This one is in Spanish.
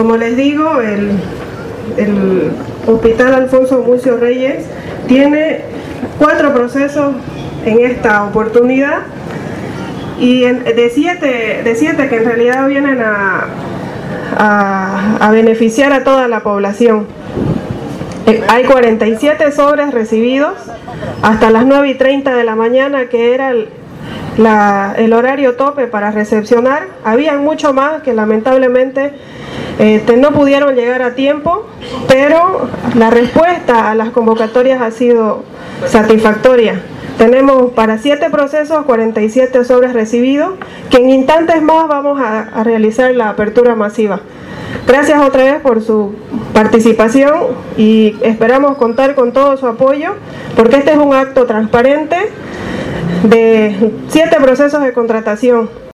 Como les digo, el, Hospital Alfonso Mucio Reyes tiene cuatro procesos en esta oportunidad y de, siete, de siete que en realidad vienen a, beneficiar a toda la población. Eh, Hay 47 sobres recibidos hasta las 9 y 30 de la mañana, que era el, el horario tope para recepcionar. Habían mucho más que lamentablemente este, no pudieron llegar a tiempo, pero la respuesta a las convocatorias ha sido satisfactoria. Tenemos para siete procesos 47 sobres recibidos, que en instantes más vamos a, a realizar la apertura masiva. Gracias otra vez por su participación y esperamos contar con todo su apoyo, porque este es un acto transparente de siete procesos de contratación.